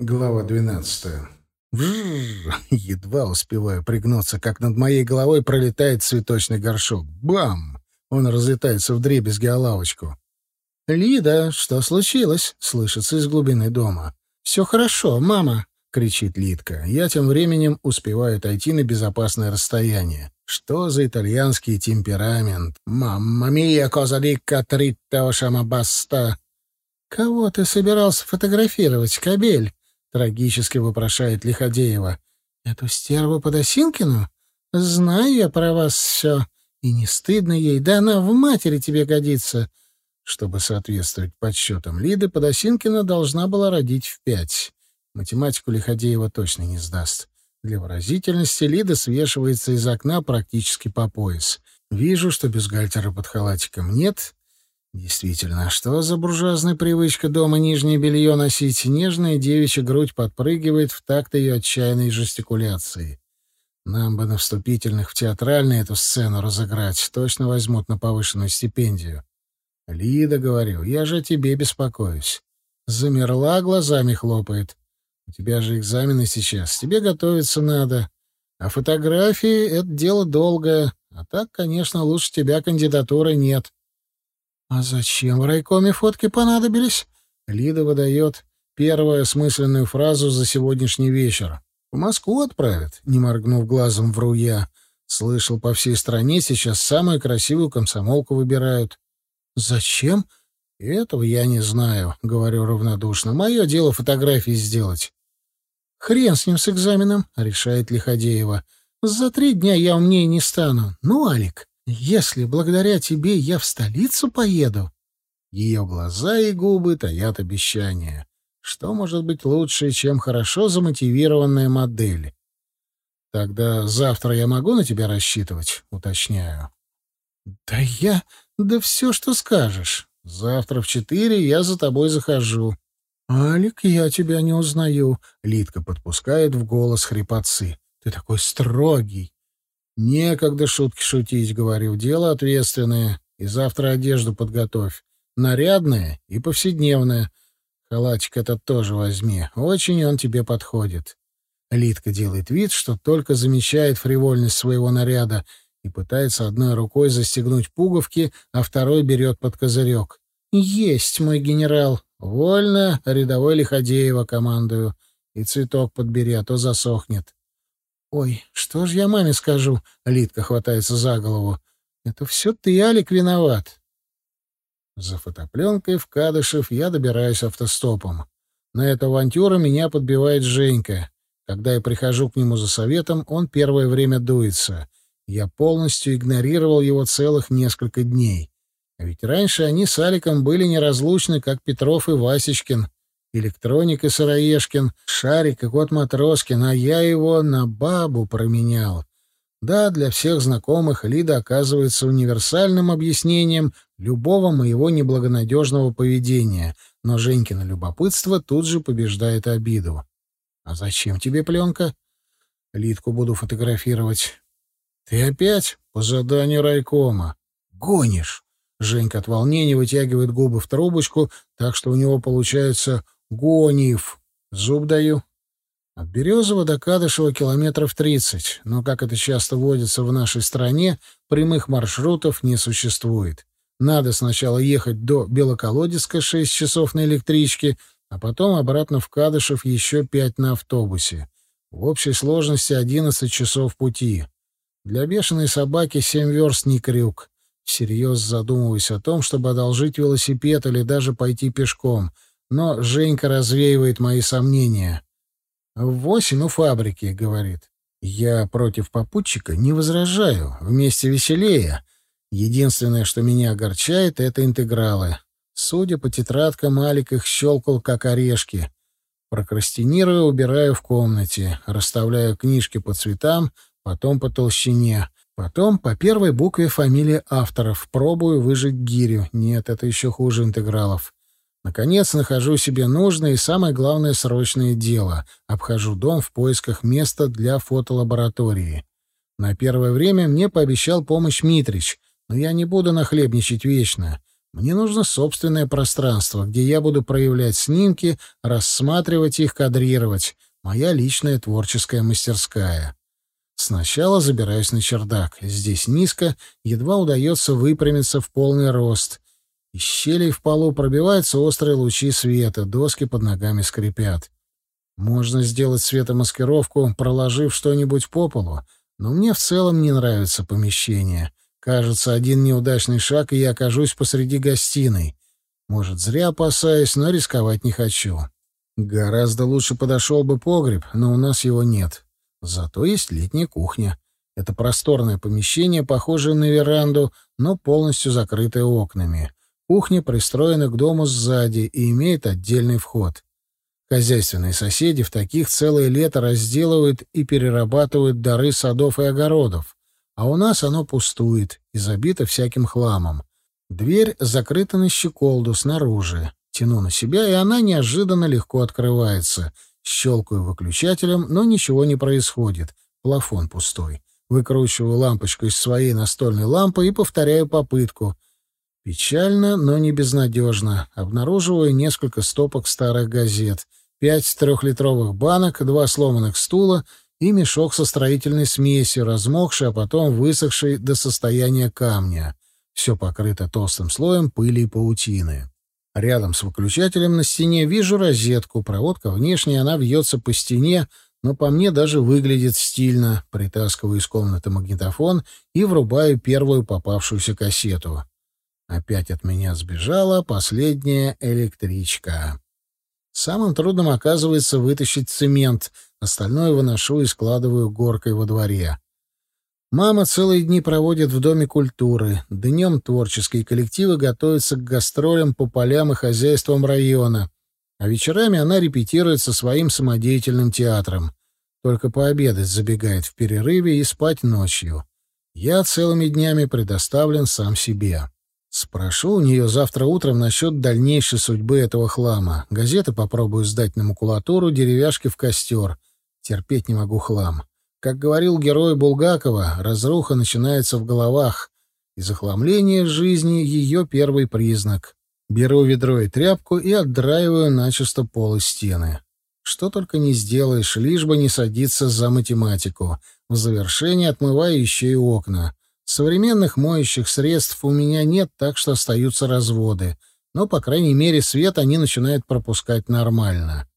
Глава двенадцатая. Едва успеваю пригнуться, как над моей головой пролетает цветочный горшок. Бам! Он разлетается в дребезги о лавочку. «Лида, что случилось?» — слышится из глубины дома. «Все хорошо, мама!» — кричит Лидка. Я тем временем успеваю отойти на безопасное расстояние. Что за итальянский темперамент? «Мамма мия, коза дикка, тритто шамабаста!» «Кого ты собирался фотографировать, кобель?» — трагически вопрошает Лиходеева. «Эту стерву Подосинкину? Знаю я про вас все. И не стыдно ей, да она в матери тебе годится». Чтобы соответствовать подсчетам Лиды, Подосинкина должна была родить в пять. Математику Лиходеева точно не сдаст. Для выразительности Лида свешивается из окна практически по пояс. Вижу, что бюстгальтера под халатиком нет, Действительно, что за буржуазная привычка дома нижнее белье носить? Нежная девичья грудь подпрыгивает в такт ее отчаянной жестикуляции. Нам бы на вступительных в театральную эту сцену разыграть. Точно возьмут на повышенную стипендию. Лида, говорю, я же о тебе беспокоюсь. Замерла, глазами хлопает. У тебя же экзамены сейчас, тебе готовиться надо. А фотографии — это дело долгое. А так, конечно, лучше тебя кандидатуры нет. «А зачем в райкоме фотки понадобились?» Лида выдает первую осмысленную фразу за сегодняшний вечер. «В Москву отправят», — не моргнув глазом, вру я. Слышал, по всей стране сейчас самую красивую комсомолку выбирают. «Зачем?» «Этого я не знаю», — говорю равнодушно. «Мое дело фотографии сделать». «Хрен с ним с экзаменом», — решает Лиходеева. «За три дня я умнее не стану. Ну, Алик, если благодаря тебе я в столицу поеду...» Ее глаза и губы таят обещания. Что может быть лучше, чем хорошо замотивированная модель? Тогда завтра я могу на тебя рассчитывать, уточняю. Да я... Да все, что скажешь. Завтра в четыре я за тобой захожу. Алик, я тебя не узнаю. Лидка подпускает в голос хрипотцы. Ты такой строгий. «Некогда шутки шутить», — говорю. «Дело ответственное. И завтра одежду подготовь. Нарядная и повседневная. Халатик этот тоже возьми. Очень он тебе подходит». Лидка делает вид, что только замечает фривольность своего наряда и пытается одной рукой застегнуть пуговки, а второй берет под козырек. «Есть, мой генерал. Вольно, рядовой Лиходеева командую. И цветок подбери, а то засохнет». «Ой, что ж я маме скажу?» — Литка хватается за голову. «Это все ты, Алик, виноват». За фотопленкой в Кадышев я добираюсь автостопом. На эту авантюру меня подбивает Женька. Когда я прихожу к нему за советом, он первое время дуется. Я полностью игнорировал его целых несколько дней. Ведь раньше они с Аликом были неразлучны, как Петров и Васечкин. Электроник и Шарик и Кот Матроскин, а я его на бабу променял. Да, для всех знакомых Лида оказывается универсальным объяснением любого моего неблагонадежного поведения, но Женькино любопытство тут же побеждает обиду. «А зачем тебе пленка?» «Лидку буду фотографировать». «Ты опять? По заданию райкома. Гонишь!» Женька от волнения вытягивает губы в трубочку, так что у него получается Гонив. Зуб даю. От Березова до Кадышева километров тридцать, но, как это часто водится в нашей стране, прямых маршрутов не существует. Надо сначала ехать до Белоколодецка шесть часов на электричке, а потом обратно в Кадышев еще пять на автобусе. В общей сложности одиннадцать часов пути. Для бешеной собаки семь верст не крюк. Всерьез задумываясь о том, чтобы одолжить велосипед или даже пойти пешком — но Женька развеивает мои сомнения. «В восемь у фабрики», — говорит. «Я против попутчика не возражаю. Вместе веселее. Единственное, что меня огорчает, — это интегралы. Судя по тетрадкам, Алик их щелкал, как орешки. Прокрастинирую, убираю в комнате, расставляю книжки по цветам, потом по толщине, потом по первой букве фамилии авторов, пробую выжить гирю. Нет, это еще хуже интегралов. Наконец нахожу себе нужное и самое главное срочное дело. Обхожу дом в поисках места для фотолаборатории. На первое время мне пообещал помощь Митрич, но я не буду нахлебничать вечно. Мне нужно собственное пространство, где я буду проявлять снимки, рассматривать их, кадрировать. Моя личная творческая мастерская. Сначала забираюсь на чердак. Здесь низко, едва удается выпрямиться в полный рост. Из щелей в полу пробиваются острые лучи света, доски под ногами скрипят. Можно сделать светомаскировку, проложив что-нибудь по полу, но мне в целом не нравится помещение. Кажется, один неудачный шаг, и я окажусь посреди гостиной. Может, зря опасаюсь, но рисковать не хочу. Гораздо лучше подошел бы погреб, но у нас его нет. Зато есть летняя кухня. Это просторное помещение, похожее на веранду, но полностью закрытое окнами. Кухня пристроена к дому сзади и имеет отдельный вход. Хозяйственные соседи в таких целое лето разделывают и перерабатывают дары садов и огородов, а у нас оно пустует и забито всяким хламом. Дверь закрыта на щеколду снаружи. Тяну на себя, и она неожиданно легко открывается. Щелкаю выключателем, но ничего не происходит. Плафон пустой. Выкручиваю лампочку из своей настольной лампы и повторяю попытку — Печально, но не безнадежно. Обнаруживаю несколько стопок старых газет, пять трехлитровых банок, два сломанных стула и мешок со строительной смесью, размокший, а потом высохший до состояния камня. Все покрыто толстым слоем пыли и паутины. Рядом с выключателем на стене вижу розетку. Проводка внешняя, она вьется по стене, но по мне даже выглядит стильно. Притаскиваю из комнаты магнитофон и врубаю первую попавшуюся кассету. Опять от меня сбежала последняя электричка. Самым трудным оказывается вытащить цемент, остальное выношу и складываю горкой во дворе. Мама целые дни проводит в Доме культуры. Днем творческие коллективы готовятся к гастролям по полям и хозяйствам района, а вечерами она репетирует со своим самодеятельным театром. Только пообедать забегает в перерыве и спать ночью. Я целыми днями предоставлен сам себе. Спрошу у нее завтра утром насчет дальнейшей судьбы этого хлама. Газеты попробую сдать на макулатуру, деревяшки в костер. Терпеть не могу хлам. Как говорил герой Булгакова, разруха начинается в головах, и захламление жизни — ее первый признак. Беру ведро и тряпку и отдраиваю начисто пол и стены. Что только не сделаешь, лишь бы не садиться за математику. В завершение отмываю еще и окна. Современных моющих средств у меня нет, так что остаются разводы. Но, по крайней мере, свет они начинают пропускать нормально.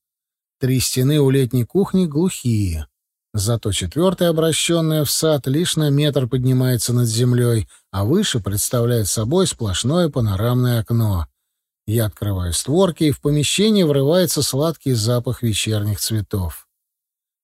Три стены у летней кухни глухие. Зато четвертая, обращенная в сад, лишь на метр поднимается над землей, а выше представляет собой сплошное панорамное окно. Я открываю створки, и в помещение врывается сладкий запах вечерних цветов.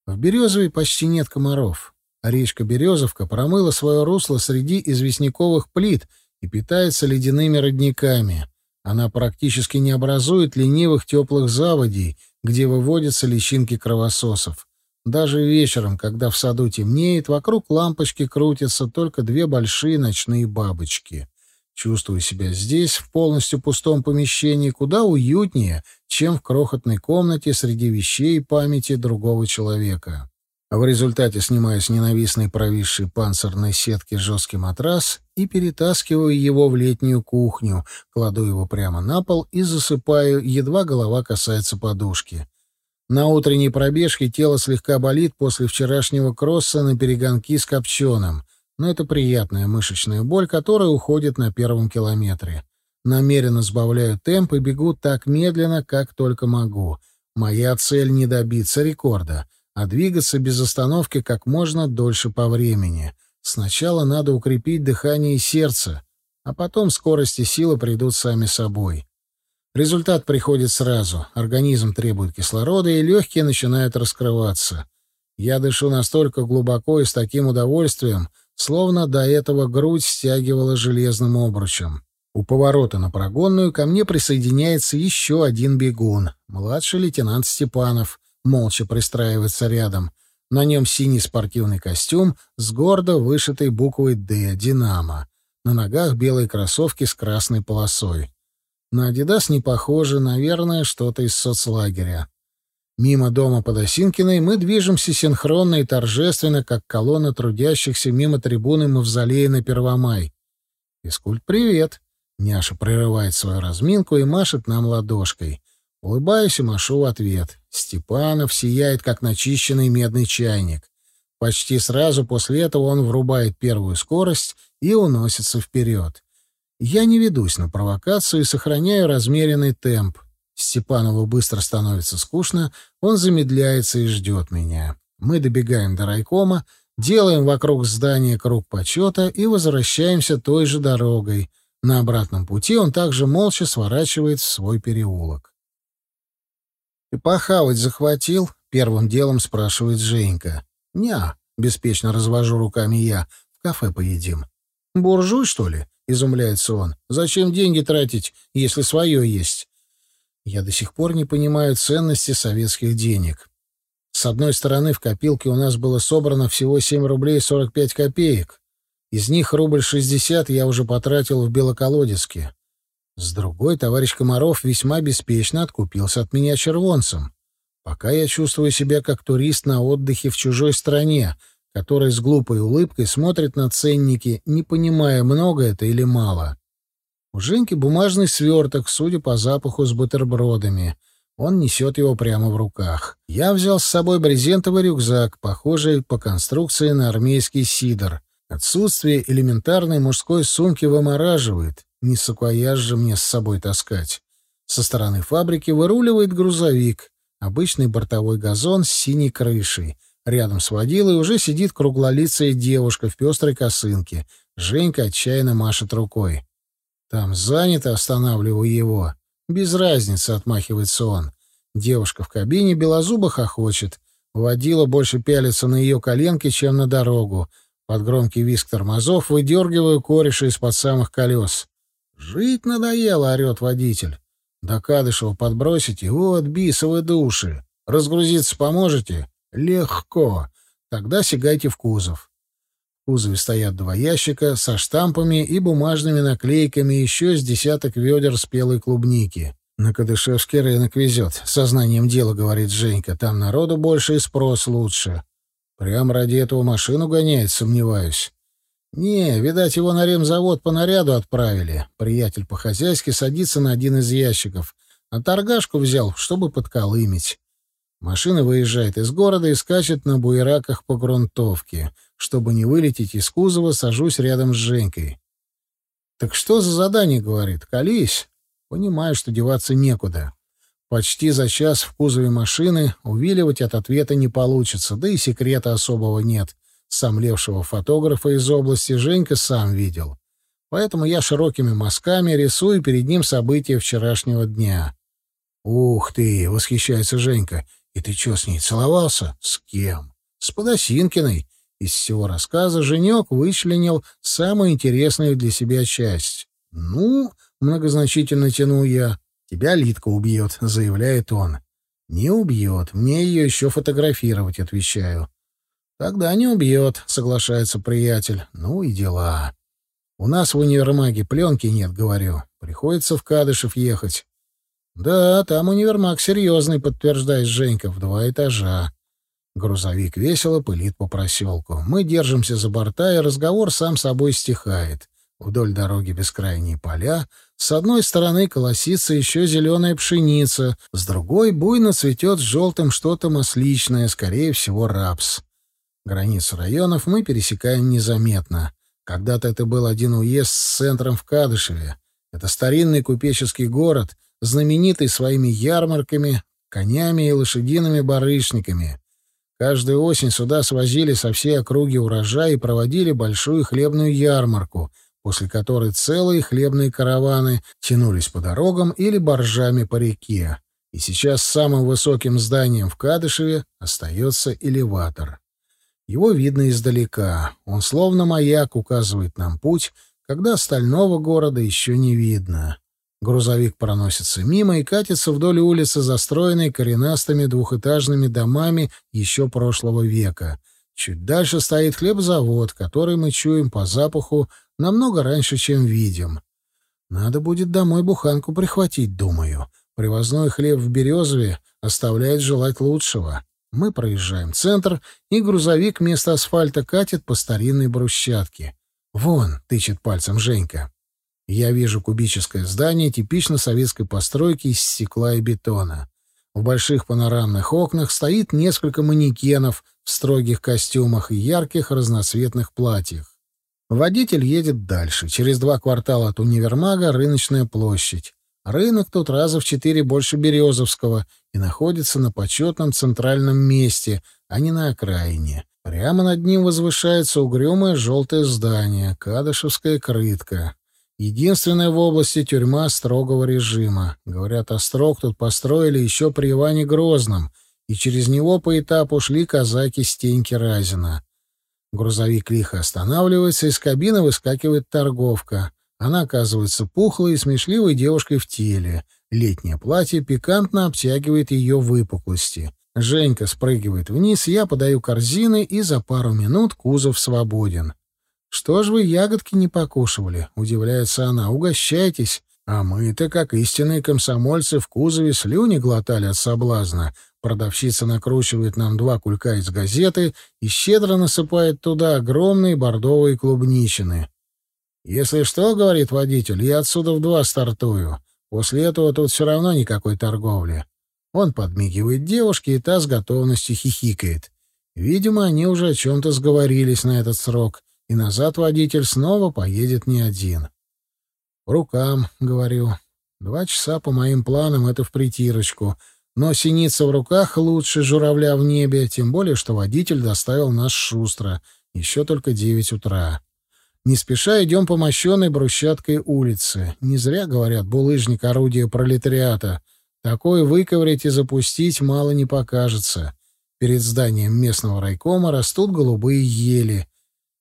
В Березовой почти нет комаров. Речка Березовка промыла свое русло среди известняковых плит и питается ледяными родниками. Она практически не образует ленивых теплых заводей, где выводятся личинки кровососов. Даже вечером, когда в саду темнеет, вокруг лампочки крутятся только две большие ночные бабочки. Чувствую себя здесь, в полностью пустом помещении, куда уютнее, чем в крохотной комнате среди вещей и памяти другого человека. В результате снимаю с ненавистной провисшей панцирной сетки жесткий матрас и перетаскиваю его в летнюю кухню, кладу его прямо на пол и засыпаю, едва голова касается подушки. На утренней пробежке тело слегка болит после вчерашнего кросса на перегонки с копченым, но это приятная мышечная боль, которая уходит на первом километре. Намеренно сбавляю темп и бегу так медленно, как только могу. Моя цель — не добиться рекорда — а двигаться без остановки как можно дольше по времени. Сначала надо укрепить дыхание и сердце, а потом скорость и сила придут сами собой. Результат приходит сразу. Организм требует кислорода, и легкие начинают раскрываться. Я дышу настолько глубоко и с таким удовольствием, словно до этого грудь стягивала железным обручем. У поворота на прогонную ко мне присоединяется еще один бегун, младший лейтенант Степанов, молча пристраивается рядом. На нем синий спортивный костюм с гордо вышитой буквой «Д» «Динамо». На ногах белые кроссовки с красной полосой. На «Адидас» не похоже, наверное, что-то из соцлагеря. Мимо дома Подосинкиной мы движемся синхронно и торжественно, как колонна трудящихся мимо трибуны Мавзолея на Первомай. «Физкульт, привет!» Няша прерывает свою разминку и машет нам ладошкой. Улыбаюсь и машу в ответ. Степанов сияет, как начищенный медный чайник. Почти сразу после этого он врубает первую скорость и уносится вперед. Я не ведусь на провокацию и сохраняю размеренный темп. Степанову быстро становится скучно, он замедляется и ждет меня. Мы добегаем до райкома, делаем вокруг здания круг почета и возвращаемся той же дорогой. На обратном пути он также молча сворачивает в свой переулок. «Ты похавать захватил?» — первым делом спрашивает Женька. «Ня», — беспечно развожу руками я, — «в кафе поедим». «Буржуй, что ли?» — изумляется он. «Зачем деньги тратить, если свое есть?» Я до сих пор не понимаю ценности советских денег. С одной стороны, в копилке у нас было собрано всего 7 рублей 45 копеек. Из них рубль 60 я уже потратил в Белоколодецке. С другой, товарищ Комаров весьма беспечно откупился от меня червонцем. Пока я чувствую себя как турист на отдыхе в чужой стране, который с глупой улыбкой смотрит на ценники, не понимая, много это или мало. У Женьки бумажный сверток, судя по запаху, с бутербродами. Он несет его прямо в руках. Я взял с собой брезентовый рюкзак, похожий по конструкции на армейский сидор. Отсутствие элементарной мужской сумки вымораживает. Не саквояж же мне с собой таскать. Со стороны фабрики выруливает грузовик. Обычный бортовой газон с синей крышей. Рядом с водилой уже сидит круглолицая девушка в пестрой косынке. Женька отчаянно машет рукой. Там занято, останавливаю его. Без разницы, отмахивается он. Девушка в кабине белозубо хохочет. Водила больше пялится на ее коленки, чем на дорогу. Под громкий визг тормозов выдергиваю кореша из-под самых колес. «Жить надоело», — орет водитель. «До Кадышева подбросите? Вот, бисовы души. Разгрузиться поможете?» «Легко. Тогда сигайте в кузов» кузове стоят два ящика со штампами и бумажными наклейками, еще с десяток ведер спелой клубники. «На Кадышевский рынок везет. Сознанием дела, — говорит Женька. Там народу больше и спрос лучше. Прям ради этого машину гоняет, сомневаюсь. Не, видать, его на ремзавод по наряду отправили. Приятель по-хозяйски садится на один из ящиков. А торгашку взял, чтобы подколымить. Машина выезжает из города и скачет на буераках по грунтовке. Чтобы не вылететь из кузова, сажусь рядом с Женькой. «Так что за задание?» — говорит. «Колись». Понимаю, что деваться некуда. Почти за час в кузове машины увиливать от ответа не получится, да и секрета особого нет. Сомлевшего фотографа из области Женька сам видел. Поэтому я широкими мазками рисую перед ним события вчерашнего дня. «Ух ты!» — восхищается Женька. «И ты что, с ней целовался?» «С кем?» «С Подосинкиной». Из всего рассказа Женек вычленил самую интересную для себя часть. «Ну...» — многозначительно тяну я. «Тебя Литка убьет», — заявляет он. «Не убьет. Мне ее еще фотографировать», — отвечаю. «Тогда не убьет», — соглашается приятель. «Ну и дела». «У нас в универмаге пленки нет», — говорю. «Приходится в Кадышев ехать». «Да, там универмаг серьезный», — подтверждает Женька, в два этажа. Грузовик весело пылит по проселку. Мы держимся за борта, и разговор сам собой стихает. Вдоль дороги бескрайние поля. С одной стороны колосится еще зеленая пшеница, с другой буйно цветет желтым что-то масличное, скорее всего, рапс. Границу районов мы пересекаем незаметно. Когда-то это был один уезд с центром в Кадышеве. Это старинный купеческий город, знаменитый своими ярмарками, конями и лошадиными барышниками. Каждую осень сюда свозили со всей округи урожай и проводили большую хлебную ярмарку, после которой целые хлебные караваны тянулись по дорогам или боржами по реке. И сейчас самым высоким зданием в Кадышеве остается элеватор. Его видно издалека. Он словно маяк указывает нам путь, когда остального города еще не видно. Грузовик проносится мимо и катится вдоль улицы, застроенной коренастыми двухэтажными домами еще прошлого века. Чуть дальше стоит хлебзавод, который мы чуем по запаху намного раньше, чем видим. Надо будет домой буханку прихватить, думаю. Привозной хлеб в Березове оставляет желать лучшего. Мы проезжаем центр, и грузовик вместо асфальта катит по старинной брусчатке. «Вон», — тычет пальцем Женька. Я вижу кубическое здание типично советской постройки из стекла и бетона. В больших панорамных окнах стоит несколько манекенов в строгих костюмах и ярких разноцветных платьях. Водитель едет дальше. Через два квартала от универмага рыночная площадь. Рынок тут раза в четыре больше Березовского и находится на почетном центральном месте, а не на окраине. Прямо над ним возвышается угрюмое желтое здание, Кадышевская крытка. Единственная в области тюрьма строгого режима. Говорят, острог тут построили еще при Иване Грозном, и через него по этапу шли казаки Стеньки Разина. Грузовик лихо останавливается, из кабины выскакивает торговка. Она оказывается пухлой и смешливой девушкой в теле. Летнее платье пикантно обтягивает ее выпуклости. Женька спрыгивает вниз, я подаю корзины, и за пару минут кузов свободен. «Что ж вы ягодки не покушивали?» — удивляется она. «Угощайтесь. А мы-то, как истинные комсомольцы, в кузове слюни глотали от соблазна. Продавщица накручивает нам два кулька из газеты и щедро насыпает туда огромные бордовые клубничины. «Если что, — говорит водитель, — я отсюда в два стартую. После этого тут все равно никакой торговли». Он подмигивает девушке, и та с готовностью хихикает. Видимо, они уже о чем-то сговорились на этот срок — и назад водитель снова поедет не один. «По рукам», — говорю. «Два часа по моим планам — это в притирочку. Но синица в руках лучше журавля в небе, тем более, что водитель доставил нас шустро. Еще только девять утра. Не спеша идем по мощенной брусчаткой улице. Не зря, говорят, булыжник — орудие пролетариата. Такое выковырять и запустить мало не покажется. Перед зданием местного райкома растут голубые ели —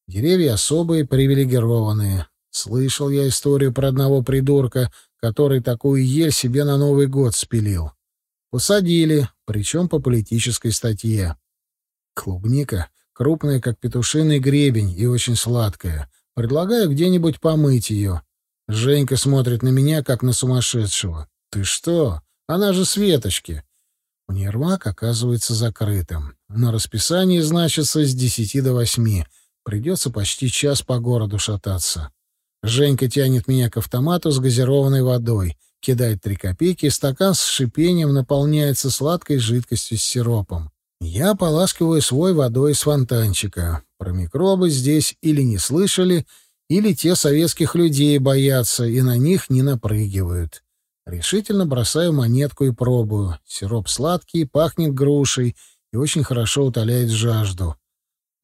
Деревья особые, привилегированные. Слышал я историю про одного придурка, который такую ель себе на Новый год спилил. Посадили, причем по политической статье. Клубника крупная, как петушиный гребень, и очень сладкая. Предлагаю где-нибудь помыть ее. Женька смотрит на меня, как на сумасшедшего. «Ты что? Она же Светочки!» Универмаг оказывается закрытым. На расписании значится с десяти до восьми — Придется почти час по городу шататься. Женька тянет меня к автомату с газированной водой, кидает три копейки, и стакан с шипением наполняется сладкой жидкостью с сиропом. Я поласкиваю свой водой из фонтанчика. Про микробы здесь или не слышали, или те советских людей боятся и на них не напрыгивают. Решительно бросаю монетку и пробую. Сироп сладкий, пахнет грушей и очень хорошо утоляет жажду.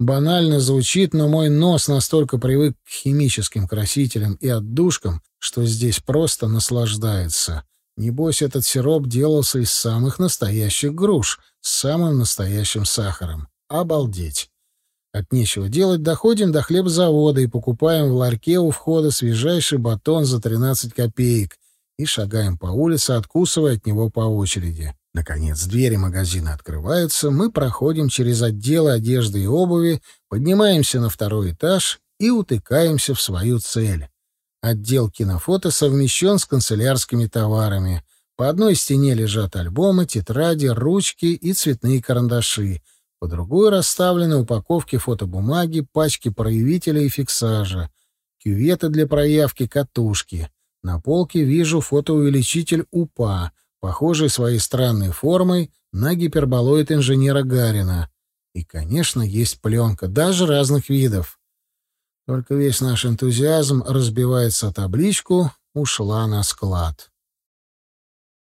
Банально звучит, но мой нос настолько привык к химическим красителям и отдушкам, что здесь просто наслаждается. Небось, этот сироп делался из самых настоящих груш, с самым настоящим сахаром. Обалдеть! От нечего делать доходим до хлебзавода и покупаем в ларьке у входа свежайший батон за 13 копеек и шагаем по улице, откусывая от него по очереди. Наконец, двери магазина открываются, мы проходим через отделы одежды и обуви, поднимаемся на второй этаж и утыкаемся в свою цель. Отдел кинофото совмещен с канцелярскими товарами. По одной стене лежат альбомы, тетради, ручки и цветные карандаши. По другой расставлены упаковки фотобумаги, пачки проявителя и фиксажа, кюветы для проявки, катушки. На полке вижу фотоувеличитель УПА — похожий своей странной формой на гиперболоид инженера Гарина. И, конечно, есть пленка, даже разных видов. Только весь наш энтузиазм разбивается о табличку «Ушла на склад».